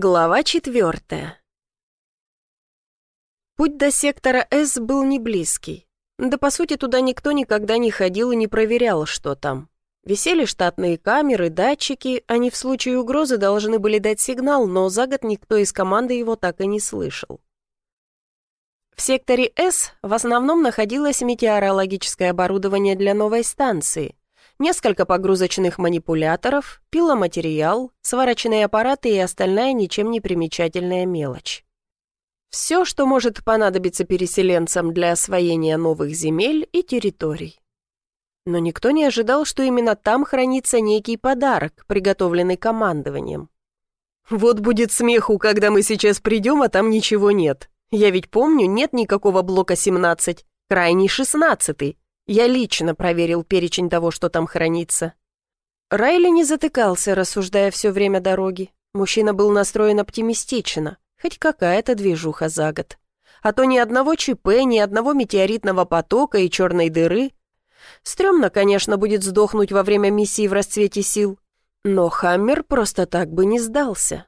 Глава четвертая. Путь до сектора С был не близкий. Да, по сути, туда никто никогда не ходил и не проверял, что там. Висели штатные камеры, датчики, они в случае угрозы должны были дать сигнал, но за год никто из команды его так и не слышал. В секторе С в основном находилось метеорологическое оборудование для новой станции, несколько погрузочных манипуляторов, пиломатериал, сварочные аппараты и остальная ничем не примечательная мелочь. Все, что может понадобиться переселенцам для освоения новых земель и территорий. Но никто не ожидал, что именно там хранится некий подарок, приготовленный командованием. Вот будет смеху, когда мы сейчас придем, а там ничего нет. Я ведь помню, нет никакого блока 17, крайний 16 я лично проверил перечень того, что там хранится. Райли не затыкался, рассуждая все время дороги. Мужчина был настроен оптимистично, хоть какая-то движуха за год. А то ни одного ЧП, ни одного метеоритного потока и черной дыры. Стремно, конечно, будет сдохнуть во время миссии в расцвете сил, но Хаммер просто так бы не сдался.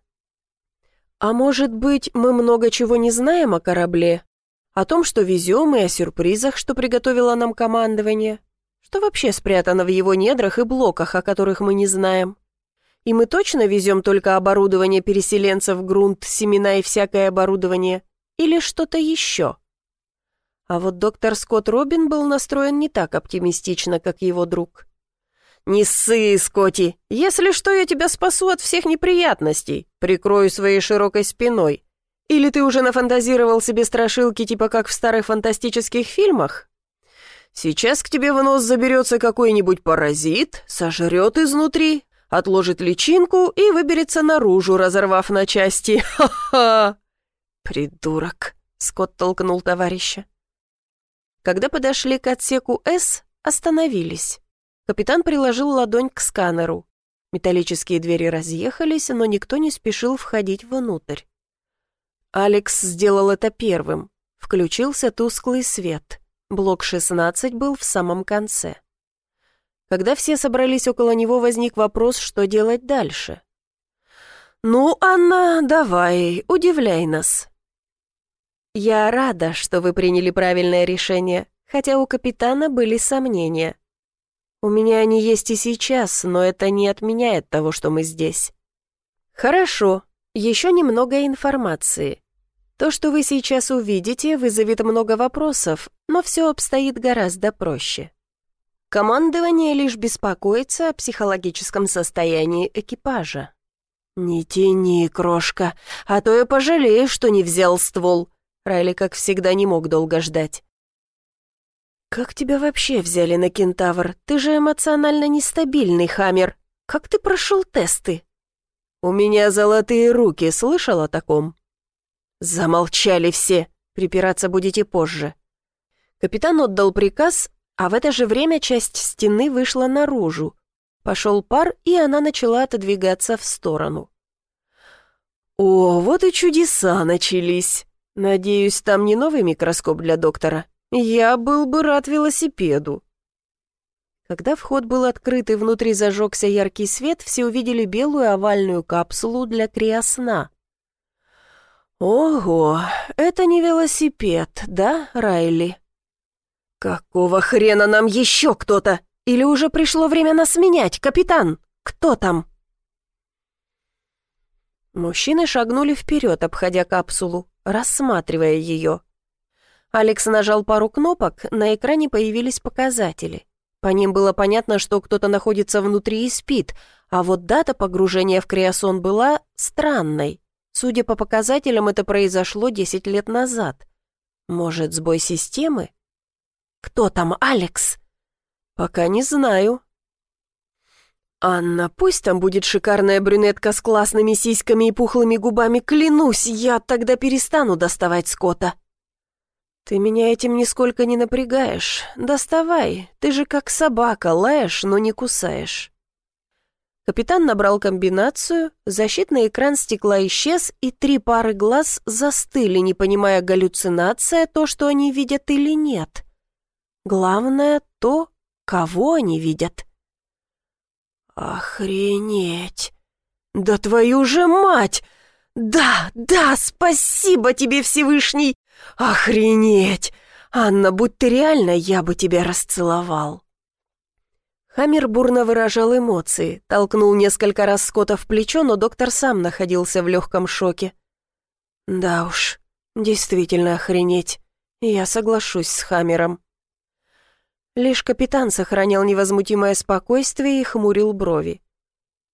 А может быть, мы много чего не знаем о корабле, о том, что везем, и о сюрпризах, что приготовило нам командование. Что вообще спрятано в его недрах и блоках, о которых мы не знаем. И мы точно везем только оборудование переселенцев, грунт, семена и всякое оборудование? Или что-то еще? А вот доктор Скотт Робин был настроен не так оптимистично, как его друг. «Не ссы, Скотти! Если что, я тебя спасу от всех неприятностей, прикрою своей широкой спиной. Или ты уже нафантазировал себе страшилки, типа как в старых фантастических фильмах? Сейчас к тебе в нос заберется какой-нибудь паразит, сожрет изнутри, отложит личинку и выберется наружу, разорвав на части. Ха-ха!» «Придурок!» — Скотт толкнул товарища. Когда подошли к отсеку «С», остановились. Капитан приложил ладонь к сканеру. Металлические двери разъехались, но никто не спешил входить внутрь. Алекс сделал это первым. Включился тусклый свет. Блок 16 был в самом конце. Когда все собрались около него, возник вопрос, что делать дальше. «Ну, Анна, давай, удивляй нас». «Я рада, что вы приняли правильное решение, хотя у капитана были сомнения. У меня они есть и сейчас, но это не отменяет того, что мы здесь». «Хорошо, еще немного информации. То, что вы сейчас увидите, вызовет много вопросов, но все обстоит гораздо проще. Командование лишь беспокоится о психологическом состоянии экипажа. «Не тяни, крошка, а то я пожалею, что не взял ствол». Райли, как всегда, не мог долго ждать. «Как тебя вообще взяли на кентавр? Ты же эмоционально нестабильный, Хаммер. Как ты прошел тесты?» «У меня золотые руки, слышал о таком?» «Замолчали все! Припираться будете позже!» Капитан отдал приказ, а в это же время часть стены вышла наружу. Пошел пар, и она начала отодвигаться в сторону. «О, вот и чудеса начались! Надеюсь, там не новый микроскоп для доктора. Я был бы рад велосипеду!» Когда вход был открыт и внутри зажегся яркий свет, все увидели белую овальную капсулу для криосна. «Ого, это не велосипед, да, Райли?» «Какого хрена нам еще кто-то? Или уже пришло время нас менять, капитан? Кто там?» Мужчины шагнули вперед, обходя капсулу, рассматривая ее. Алекс нажал пару кнопок, на экране появились показатели. По ним было понятно, что кто-то находится внутри и спит, а вот дата погружения в криосон была странной. Судя по показателям, это произошло 10 лет назад. Может, сбой системы? Кто там, Алекс? Пока не знаю. Анна, пусть там будет шикарная брюнетка с классными сиськами и пухлыми губами, клянусь, я тогда перестану доставать скота. «Ты меня этим нисколько не напрягаешь. Доставай, ты же как собака, лаешь, но не кусаешь». Капитан набрал комбинацию, защитный экран стекла исчез, и три пары глаз застыли, не понимая, галлюцинация то, что они видят или нет. Главное то, кого они видят. «Охренеть! Да твою же мать! «Да, да, спасибо тебе, Всевышний! Охренеть! Анна, будь ты реально, я бы тебя расцеловал!» Хаммер бурно выражал эмоции, толкнул несколько раз Скотта в плечо, но доктор сам находился в легком шоке. «Да уж, действительно охренеть. Я соглашусь с Хаммером». Лишь капитан сохранял невозмутимое спокойствие и хмурил брови.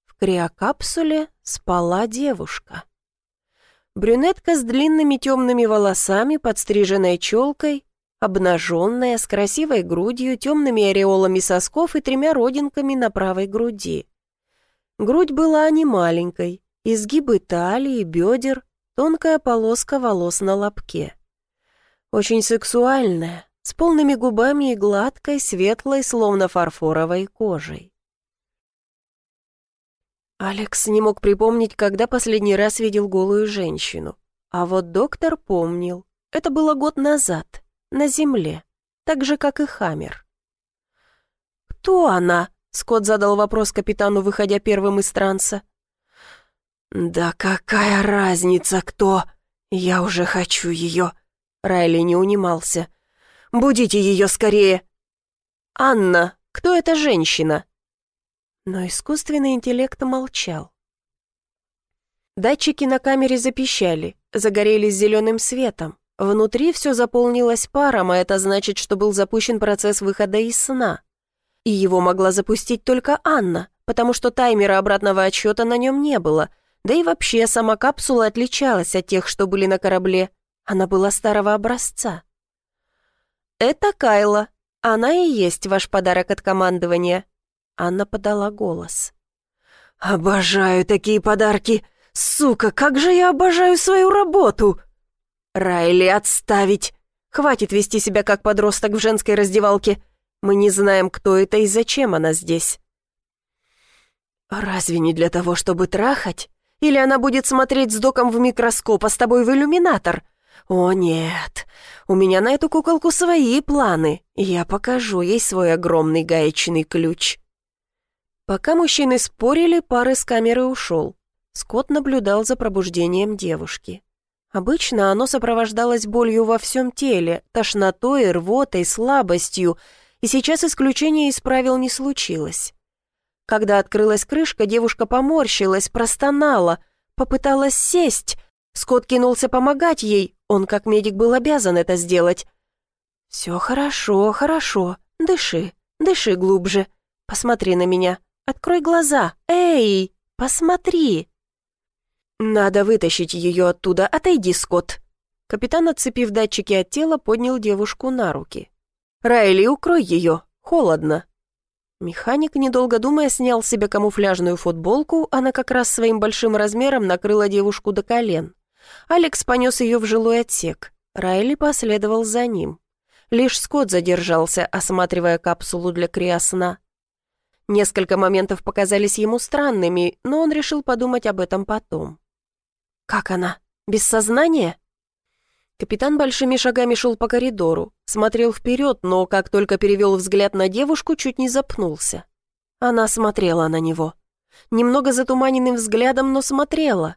В криокапсуле спала девушка. Брюнетка с длинными темными волосами, подстриженной челкой, обнаженная, с красивой грудью, темными ореолами сосков и тремя родинками на правой груди. Грудь была не маленькой, изгибы талии, бедер, тонкая полоска волос на лобке. Очень сексуальная, с полными губами и гладкой, светлой, словно фарфоровой кожей. Алекс не мог припомнить, когда последний раз видел голую женщину. А вот доктор помнил. Это было год назад, на земле, так же, как и Хаммер. «Кто она?» — Скотт задал вопрос капитану, выходя первым из транса. «Да какая разница, кто? Я уже хочу ее!» Райли не унимался. «Будите ее скорее!» «Анна, кто эта женщина?» Но искусственный интеллект молчал. Датчики на камере запищали, загорелись зеленым светом. Внутри все заполнилось паром, а это значит, что был запущен процесс выхода из сна. И его могла запустить только Анна, потому что таймера обратного отсчета на нем не было, да и вообще сама капсула отличалась от тех, что были на корабле. Она была старого образца. «Это Кайла. Она и есть ваш подарок от командования». Анна подала голос. «Обожаю такие подарки! Сука, как же я обожаю свою работу!» «Райли, отставить! Хватит вести себя как подросток в женской раздевалке. Мы не знаем, кто это и зачем она здесь». «Разве не для того, чтобы трахать? Или она будет смотреть с доком в микроскоп, а с тобой в иллюминатор? О, нет, у меня на эту куколку свои планы. Я покажу ей свой огромный гаечный ключ». Пока мужчины спорили, пар из камеры ушел. Скотт наблюдал за пробуждением девушки. Обычно оно сопровождалось болью во всем теле, тошнотой, рвотой, слабостью, и сейчас исключения из правил не случилось. Когда открылась крышка, девушка поморщилась, простонала, попыталась сесть. Скотт кинулся помогать ей, он как медик был обязан это сделать. «Все хорошо, хорошо, дыши, дыши глубже, посмотри на меня, открой глаза, эй, посмотри!» «Надо вытащить ее оттуда, отойди, Скотт!» Капитан, отцепив датчики от тела, поднял девушку на руки. «Райли, укрой ее, холодно!» Механик, недолго думая, снял с себя камуфляжную футболку, она как раз своим большим размером накрыла девушку до колен. Алекс понес ее в жилой отсек. Райли последовал за ним. Лишь Скотт задержался, осматривая капсулу для криосна. Несколько моментов показались ему странными, но он решил подумать об этом потом. «Как она? Без сознания?» Капитан большими шагами шел по коридору, смотрел вперед, но как только перевел взгляд на девушку, чуть не запнулся. Она смотрела на него. Немного затуманенным взглядом, но смотрела.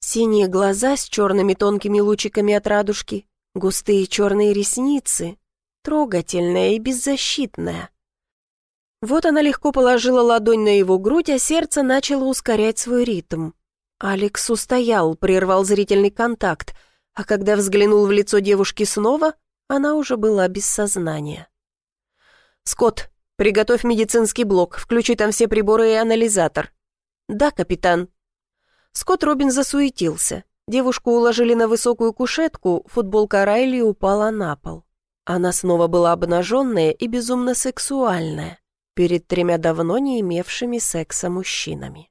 Синие глаза с черными тонкими лучиками от радужки, густые черные ресницы, трогательная и беззащитная. Вот она легко положила ладонь на его грудь, а сердце начало ускорять свой ритм. Алекс устоял, прервал зрительный контакт, а когда взглянул в лицо девушки снова, она уже была без сознания. «Скотт, приготовь медицинский блок, включи там все приборы и анализатор». «Да, капитан». Скотт Робин засуетился. Девушку уложили на высокую кушетку, футболка Райли упала на пол. Она снова была обнаженная и безумно сексуальная перед тремя давно не имевшими секса мужчинами.